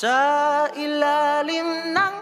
Sa ilalim ng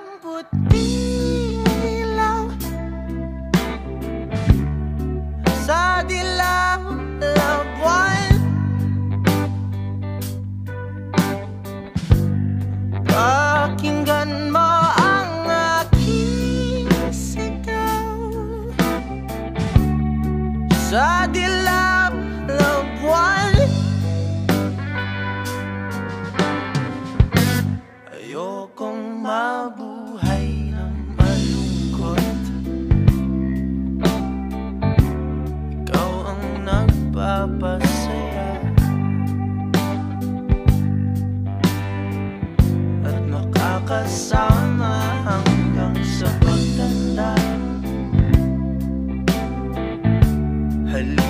kasama hanggang sa pagtanda. Halika.